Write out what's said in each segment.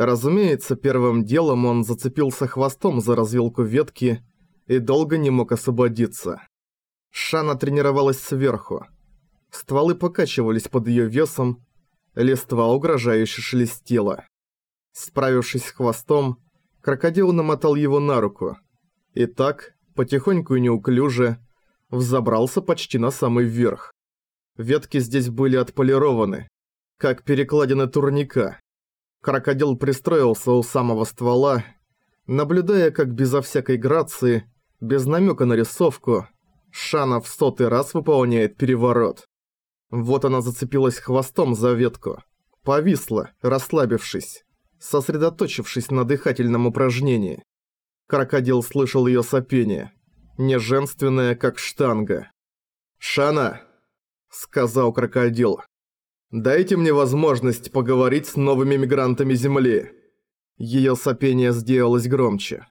Разумеется, первым делом он зацепился хвостом за развилку ветки и долго не мог освободиться. Шана тренировалась сверху. Стволы покачивались под её весом, листва угрожающе шелестела. Справившись с хвостом, крокодил намотал его на руку. И так, потихоньку и неуклюже, взобрался почти на самый верх. Ветки здесь были отполированы, как перекладины турника. Крокодил пристроился у самого ствола, наблюдая, как безо всякой грации, без намека на рисовку, Шана в сотый раз выполняет переворот. Вот она зацепилась хвостом за ветку. Повисла, расслабившись, сосредоточившись на дыхательном упражнении. Крокодил слышал её сопение, не женственное, как штанга. «Шана!» — сказал крокодил. «Дайте мне возможность поговорить с новыми мигрантами Земли». Её сопение сделалось громче.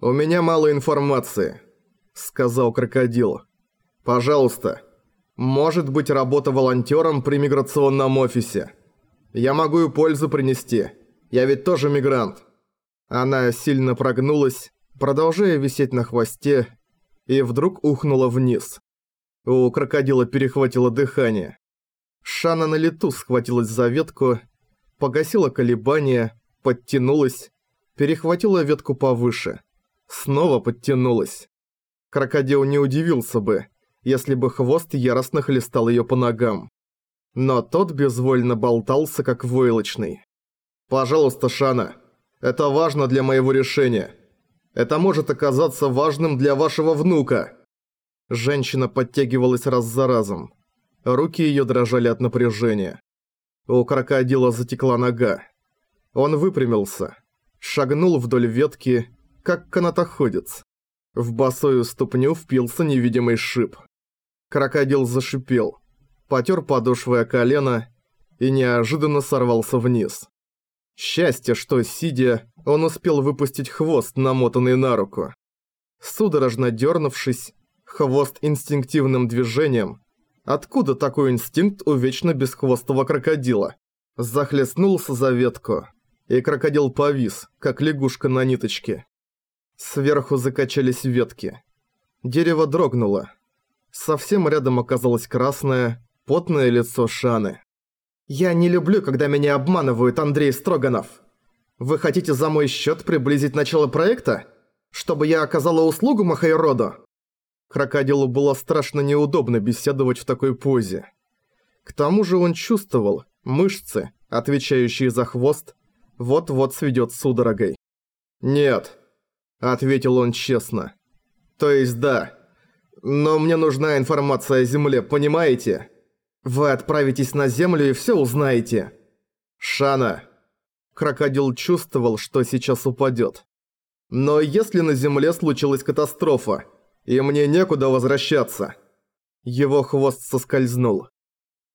«У меня мало информации», — сказал крокодил. «Пожалуйста, может быть работа волонтером при миграционном офисе. Я могу и пользу принести. Я ведь тоже мигрант». Она сильно прогнулась, продолжая висеть на хвосте, и вдруг ухнула вниз. У крокодила перехватило дыхание. Шана на лету схватилась за ветку, погасила колебания, подтянулась, перехватила ветку повыше. Снова подтянулась. Крокодил не удивился бы, если бы хвост яростно хлестал её по ногам. Но тот безвольно болтался, как войлочный. «Пожалуйста, Шана, это важно для моего решения. Это может оказаться важным для вашего внука». Женщина подтягивалась раз за разом. Руки её дрожали от напряжения. У крокодила затекла нога. Он выпрямился, шагнул вдоль ветки, как канатоходец. В босую ступню впился невидимый шип. Крокодил зашипел, потер подошвой колено и неожиданно сорвался вниз. Счастье, что, сидя, он успел выпустить хвост, намотанный на руку. Судорожно дернувшись, хвост инстинктивным движением Откуда такой инстинкт у вечно бесхвостого крокодила? Захлестнулся за ветку, и крокодил повис, как лягушка на ниточке. Сверху закачались ветки. Дерево дрогнуло. Совсем рядом оказалось красное, потное лицо Шаны. «Я не люблю, когда меня обманывают, Андрей Строганов. Вы хотите за мой счет приблизить начало проекта? Чтобы я оказала услугу Махайроду?» Крокодилу было страшно неудобно беседовать в такой позе. К тому же он чувствовал, мышцы, отвечающие за хвост, вот-вот сведет судорогой. «Нет», — ответил он честно. «То есть да. Но мне нужна информация о Земле, понимаете? Вы отправитесь на Землю и все узнаете». «Шана». Крокодил чувствовал, что сейчас упадет. «Но если на Земле случилась катастрофа, и мне некуда возвращаться». Его хвост соскользнул.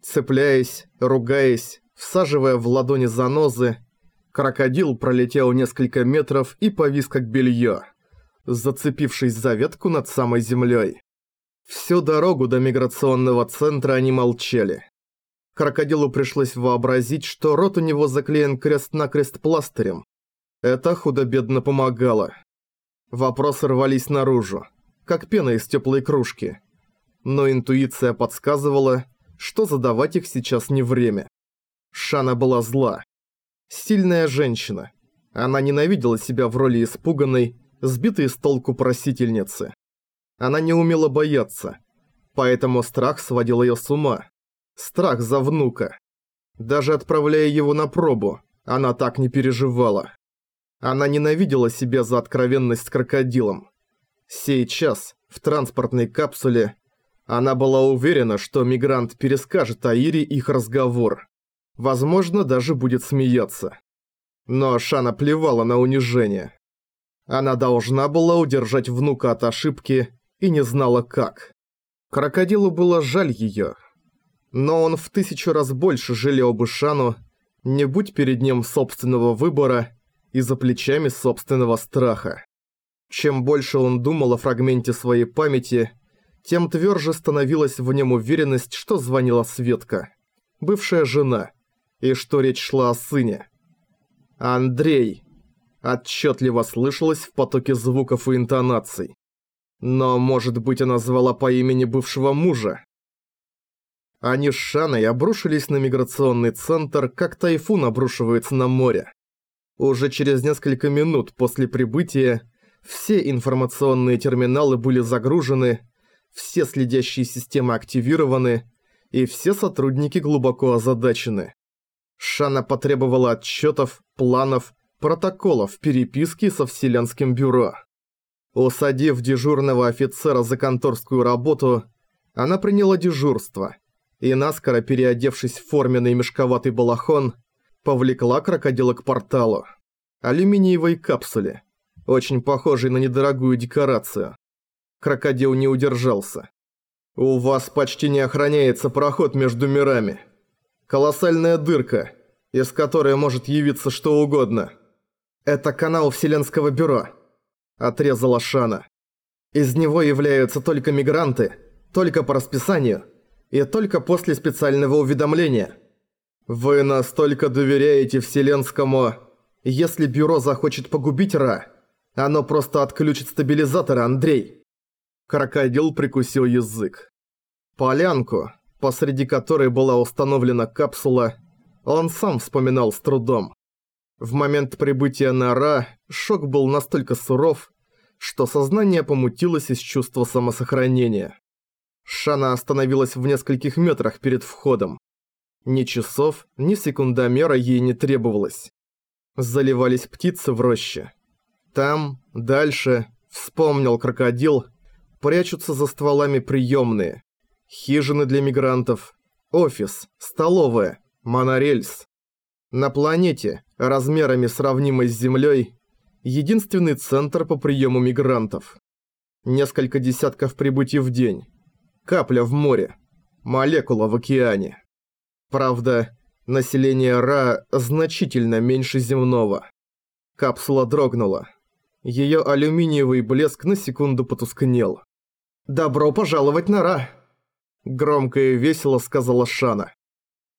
Цепляясь, ругаясь, всаживая в ладони занозы, крокодил пролетел несколько метров и повис как белье, зацепившись за ветку над самой землей. Всю дорогу до миграционного центра они молчали. Крокодилу пришлось вообразить, что рот у него заклеен крест-накрест пластырем. Это худо-бедно помогало. Вопросы рвались наружу как пена из теплой кружки. Но интуиция подсказывала, что задавать их сейчас не время. Шана была зла. Сильная женщина. Она ненавидела себя в роли испуганной, сбитой с толку просительницы. Она не умела бояться, поэтому страх сводил ее с ума. Страх за внука. Даже отправляя его на пробу, она так не переживала. Она ненавидела себя за откровенность с крокодилом. Сейчас, в транспортной капсуле, она была уверена, что мигрант перескажет Аире их разговор. Возможно, даже будет смеяться. Но Шана плевала на унижение. Она должна была удержать внука от ошибки и не знала как. Крокодилу было жаль её. Но он в тысячу раз больше жалел бы Шану, не будь перед ним собственного выбора и за плечами собственного страха. Чем больше он думал о фрагменте своей памяти, тем тверже становилась в нем уверенность, что звонила Светка, бывшая жена, и что речь шла о сыне. «Андрей!» Отчетливо слышалось в потоке звуков и интонаций. Но, может быть, она звала по имени бывшего мужа? Они с Шаной обрушились на миграционный центр, как тайфун обрушивается на море. Уже через несколько минут после прибытия все информационные терминалы были загружены, все следящие системы активированы, и все сотрудники глубоко озадачены. Шана потребовала отчетов, планов, протоколов переписки со Вселенским бюро. Усадив дежурного офицера за конторскую работу, она приняла дежурство и, наскоро переодевшись в форменный мешковатый балахон, повлекла крокодила к порталу. Алюминиевой капсуле, очень похожей на недорогую декорацию. Крокодил не удержался. «У вас почти не охраняется проход между мирами. Колоссальная дырка, из которой может явиться что угодно. Это канал Вселенского бюро», – отрезала Шана. «Из него являются только мигранты, только по расписанию и только после специального уведомления. Вы настолько доверяете Вселенскому, если бюро захочет погубить Ра, оно просто отключит стабилизаторы, Андрей». Крокодил прикусил язык. Полянку, посреди которой была установлена капсула, он сам вспоминал с трудом. В момент прибытия на Ра шок был настолько суров, что сознание помутилось из чувства самосохранения. Шана остановилась в нескольких метрах перед входом. Ни часов, ни секундомера ей не требовалось. Заливались птицы в роще. Там, дальше, вспомнил крокодил, прячутся за стволами приемные. Хижины для мигрантов, офис, столовая, монорельс. На планете, размерами сравнимой с Землей, единственный центр по приему мигрантов. Несколько десятков прибытий в день. Капля в море. Молекула в океане. Правда, население Ра значительно меньше земного. Капсула дрогнула. Её алюминиевый блеск на секунду потускнел. «Добро пожаловать на Ра!» Громко и весело сказала Шана.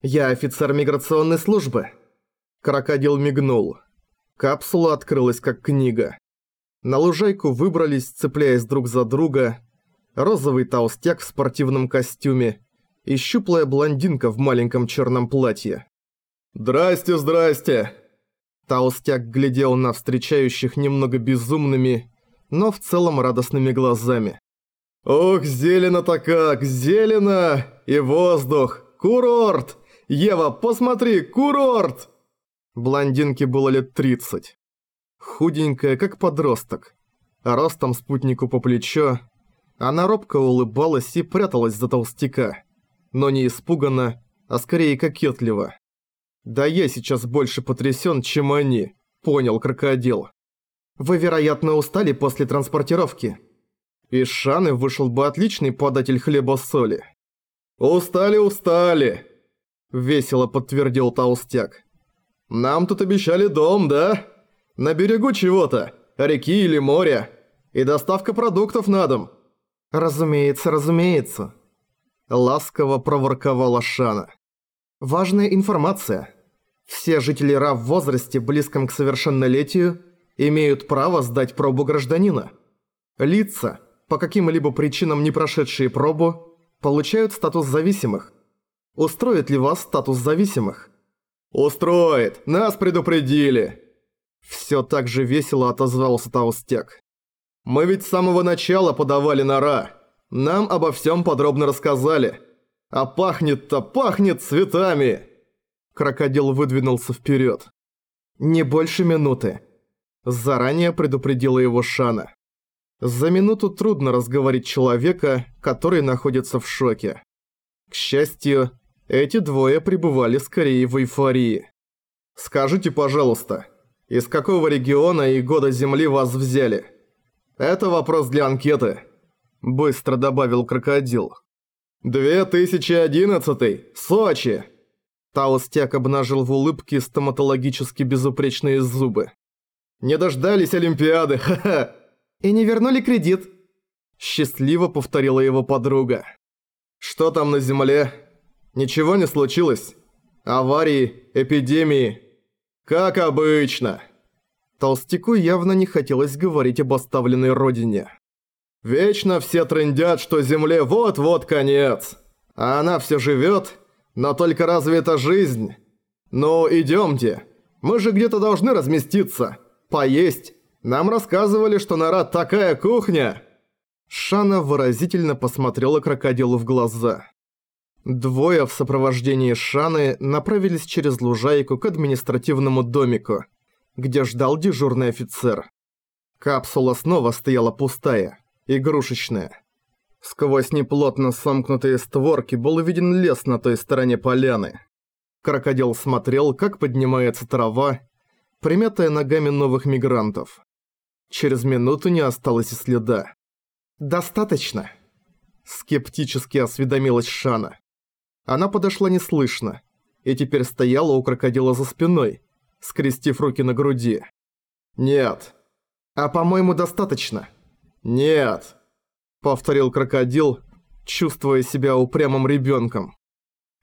«Я офицер миграционной службы». Крокодил мигнул. Капсула открылась как книга. На лужайку выбрались, цепляясь друг за друга, розовый толстяк в спортивном костюме и щуплая блондинка в маленьком черном платье. «Здрасте, здрасте!» Толстяк глядел на встречающих немного безумными, но в целом радостными глазами. «Ох, зелено-то как, зелено! И воздух! Курорт! Ева, посмотри, курорт!» Блондинке было лет 30. Худенькая, как подросток. Ростом спутнику по плечо. Она робко улыбалась и пряталась за толстяка. Но не испуганно, а скорее кокетливо. «Да я сейчас больше потрясен, чем они», — понял крокодил. «Вы, вероятно, устали после транспортировки», из Шаны вышел бы отличный податель хлеба-соли. «Устали, устали!» – весело подтвердил толстяк. «Нам тут обещали дом, да? На берегу чего-то, реки или моря, и доставка продуктов на дом». «Разумеется, разумеется», – ласково проворковала Шана. «Важная информация. Все жители РА в возрасте, близком к совершеннолетию, имеют право сдать пробу гражданина. Лица – по каким-либо причинам не прошедшие пробу, получают статус зависимых. Устроит ли вас статус зависимых? «Устроит! Нас предупредили!» Всё так же весело отозвался Толстяк. «Мы ведь с самого начала подавали нора. Нам обо всём подробно рассказали. А пахнет-то пахнет цветами!» Крокодил выдвинулся вперёд. «Не больше минуты». Заранее предупредила его Шана. За минуту трудно разговорить человека, который находится в шоке. К счастью, эти двое пребывали скорее в эйфории. «Скажите, пожалуйста, из какого региона и года Земли вас взяли?» «Это вопрос для анкеты», – быстро добавил крокодил. «2011, Сочи!» Толстяк обнажил в улыбке стоматологически безупречные зубы. «Не дождались Олимпиады, ха-ха!» «И не вернули кредит», – счастливо повторила его подруга. «Что там на земле? Ничего не случилось? Аварии? Эпидемии?» «Как обычно!» Толстяку явно не хотелось говорить об оставленной родине. «Вечно все трындят, что Земле вот-вот конец, а она все живет, но только разве это жизнь? Ну, идемте, мы же где-то должны разместиться, поесть. Нам рассказывали, что нора такая кухня!» Шана выразительно посмотрела крокодилу в глаза. Двое в сопровождении Шаны направились через лужайку к административному домику, где ждал дежурный офицер. Капсула снова стояла пустая, игрушечная. Сквозь неплотно сомкнутые створки был виден лес на той стороне поляны. Крокодил смотрел, как поднимается трава, примятая ногами новых мигрантов. Через минуту не осталось и следа. «Достаточно», – скептически осведомилась Шана. Она подошла неслышно и теперь стояла у крокодила за спиной, скрестив руки на груди. «Нет». «А по-моему, достаточно». «Нет», – повторил крокодил, чувствуя себя упрямым ребенком.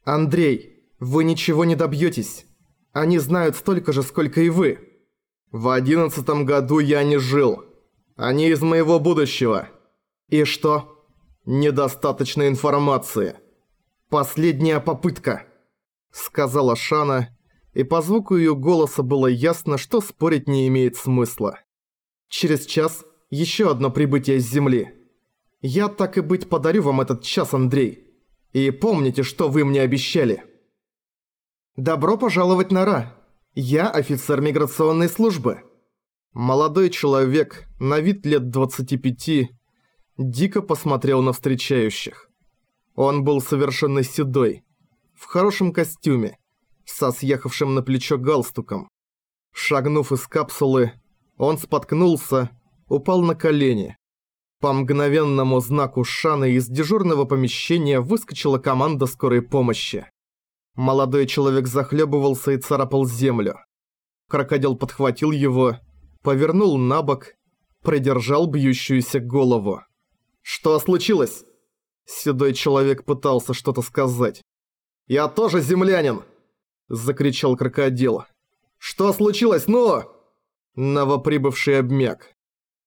«Андрей, вы ничего не добьетесь. Они знают столько же, сколько и вы». «В одиннадцатом году я не жил. Они из моего будущего». «И что?» «Недостаточно информации». «Последняя попытка», — сказала Шана, и по звуку её голоса было ясно, что спорить не имеет смысла. «Через час ещё одно прибытие с Земли. Я так и быть подарю вам этот час, Андрей. И помните, что вы мне обещали». «Добро пожаловать на Ра. Я офицер миграционной службы». Молодой человек, на вид лет 25, дико посмотрел на встречающих. Он был совершенно седой, в хорошем костюме, со съехавшим на плечо галстуком. Шагнув из капсулы, он споткнулся, упал на колени. По мгновенному знаку Шаны из дежурного помещения выскочила команда скорой помощи. Молодой человек захлебывался и царапал землю. Крокодил подхватил его, повернул на бок, придержал бьющуюся голову. «Что случилось?» Седой человек пытался что-то сказать. «Я тоже землянин!» Закричал крокодил. «Что случилось, ну?» Новоприбывший обмяк.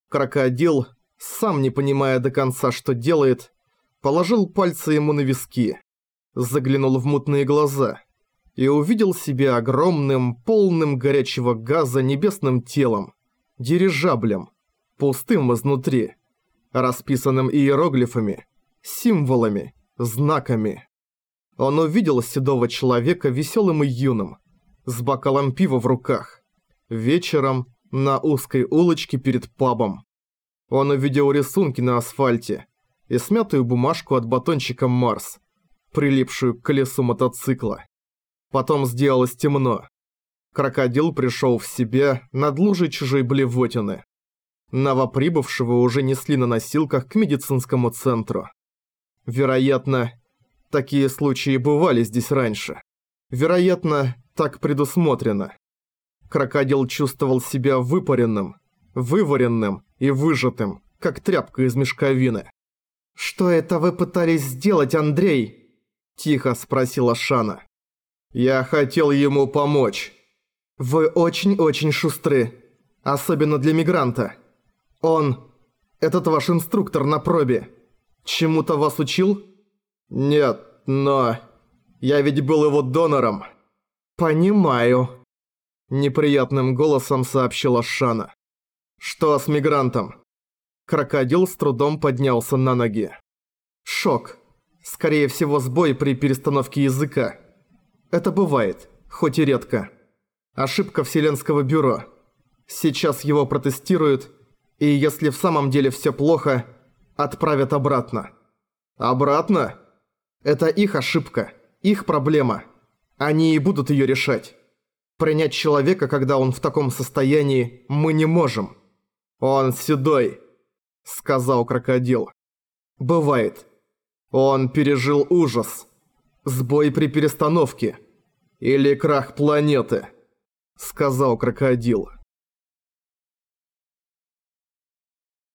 Крокодил, сам не понимая до конца, что делает, положил пальцы ему на виски, заглянул в мутные глаза и увидел себя огромным, полным горячего газа небесным телом, дирижаблем, пустым изнутри, расписанным иероглифами, символами, знаками. Он увидел седого человека веселым и юным, с бокалом пива в руках, вечером на узкой улочке перед пабом. Он увидел рисунки на асфальте и смятую бумажку от батончика Марс, прилипшую к колесу мотоцикла. Потом сделалось темно. Крокодил пришел в себя над лужей чужой блевотины. Новоприбывшего уже несли на носилках к медицинскому центру. Вероятно, такие случаи бывали здесь раньше. Вероятно, так предусмотрено. Крокодил чувствовал себя выпаренным, вываренным и выжатым, как тряпка из мешковины. «Что это вы пытались сделать, Андрей?» – тихо спросила Шана. «Я хотел ему помочь». «Вы очень-очень шустры, особенно для мигранта. Он, этот ваш инструктор на пробе, Чему-то вас учил? Нет, но... Я ведь был его донором. Понимаю. Неприятным голосом сообщила Шана. Что с мигрантом? Крокодил с трудом поднялся на ноги. Шок. Скорее всего, сбой при перестановке языка. Это бывает, хоть и редко. Ошибка Вселенского бюро. Сейчас его протестируют, и если в самом деле все плохо, отправят обратно. Обратно? Это их ошибка, их проблема. Они и будут ее решать. Принять человека, когда он в таком состоянии, мы не можем. Он седой, сказал крокодил. Бывает. Он пережил ужас. Сбой при перестановке. Или крах планеты, сказал крокодил.